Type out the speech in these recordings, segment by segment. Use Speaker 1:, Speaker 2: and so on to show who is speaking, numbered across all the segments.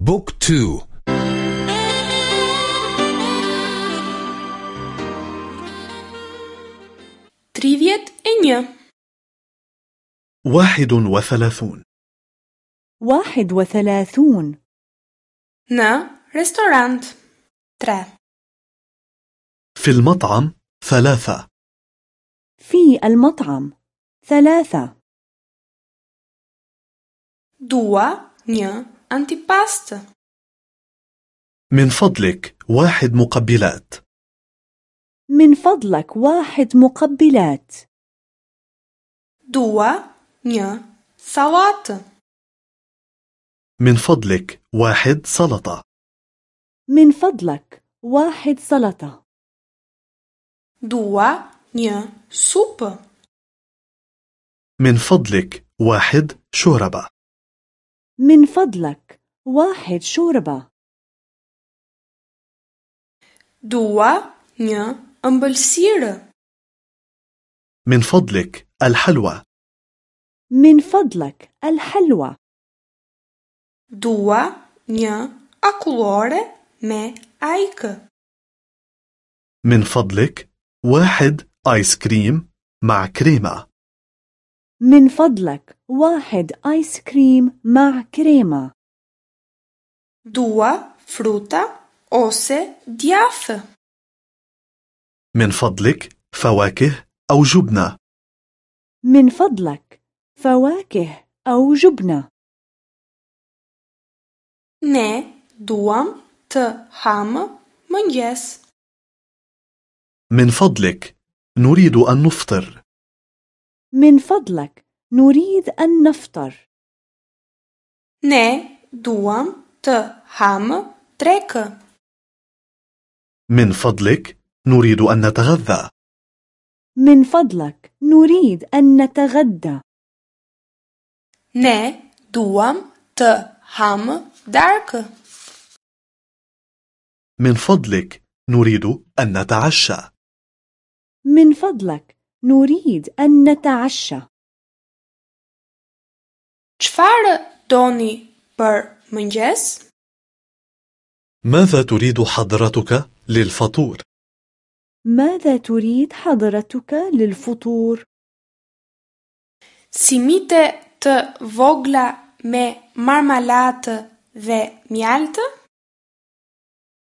Speaker 1: Book two.
Speaker 2: Tridhjetë e një
Speaker 3: واحد وثلاثون.
Speaker 4: واحد وثلاثون.
Speaker 2: Në restorant tre
Speaker 3: في المطعم ثلاثة.
Speaker 4: في المطعم ثلاثة.
Speaker 2: دوا نيا أنتيباست
Speaker 3: من فضلك واحد مقبلات.
Speaker 4: من فضلك واحد مقبلات.
Speaker 2: دوا نيا سلات
Speaker 3: من فضلك واحد سلطة.
Speaker 4: من فضلك واحد سلطة.
Speaker 2: دوا نيا سوب
Speaker 3: من فضلك واحد شوربة
Speaker 4: من فضلك واحد شوربة.
Speaker 2: دوا نيا أمبلسير
Speaker 3: من فضلك الحلوى.
Speaker 4: من فضلك الحلوى.
Speaker 2: دوا نيا أكولوري مي أيك
Speaker 3: من فضلك واحد آيس كريم مع كريمة
Speaker 4: من فضلك واحد آيس كريم مع كريمة.
Speaker 2: دوا فروتا أوسي دياف
Speaker 3: من فضلك فواكه أو جبنة.
Speaker 4: من فضلك فواكه أو جبنة.
Speaker 2: Ne duam të ham mëngjes.
Speaker 3: من فضلك نريد أن نفطر.
Speaker 4: من فضلك نريد أن نفطر.
Speaker 2: Ne duam të ham drekë.
Speaker 3: من فضلك نريد أن نتغذى
Speaker 4: من فضلك نريد أن نتغدى
Speaker 2: Ne duam të ham darkë.
Speaker 3: من فضلك نريد أن نتعشى
Speaker 4: من فضلك نريد أن نتعشى
Speaker 2: Çfarë doni për mëngjes?
Speaker 3: ماذا تريد حضرتك للفطور؟
Speaker 4: ماذا تريد حضرتك للفطور؟
Speaker 2: Simite të vogla me marmalatë dhe mjaltë?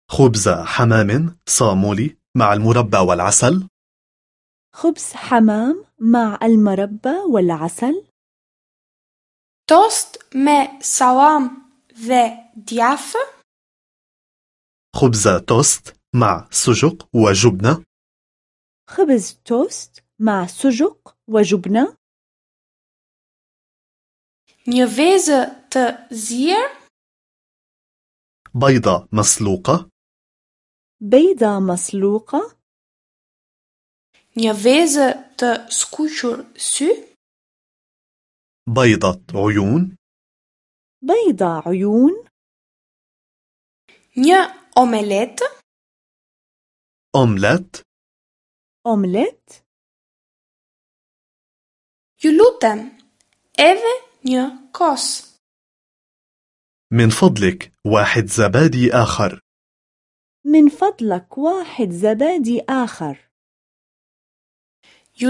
Speaker 3: خبز حمام صامولي مع المربى والعسل
Speaker 4: خبز حمام مع المربى والعسل
Speaker 2: Me salam dhe djafë?
Speaker 3: خبز توست مع سجق وجبنة
Speaker 4: خبز توست مع سجق وجبنة
Speaker 2: të zier?
Speaker 3: بيضة مسلوقة
Speaker 4: بيضة مسلوقة
Speaker 2: të skuqur sy?
Speaker 3: بيضة عيون.
Speaker 4: بيضة عيون.
Speaker 2: omeletë?
Speaker 3: أومليت.
Speaker 4: أومليت.
Speaker 2: Ju lutem, edhe një kos.
Speaker 3: من فضلك واحد زبادي آخر.
Speaker 4: من فضلك واحد زبادي آخر.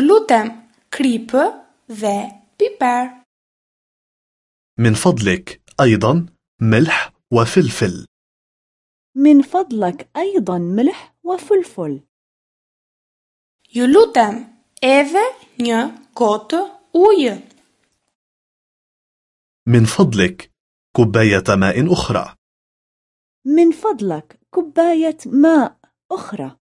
Speaker 2: lutem, kripë dhe piper.
Speaker 3: من فضلك أيضا ملح وفلفل.
Speaker 4: من فضلك أيضا ملح وفلفل.
Speaker 2: Ju lutem, edhe një gotë ujë.
Speaker 3: من فضلك كوباية ماء أخرى.
Speaker 4: من فضلك كوباية ماء أخرى.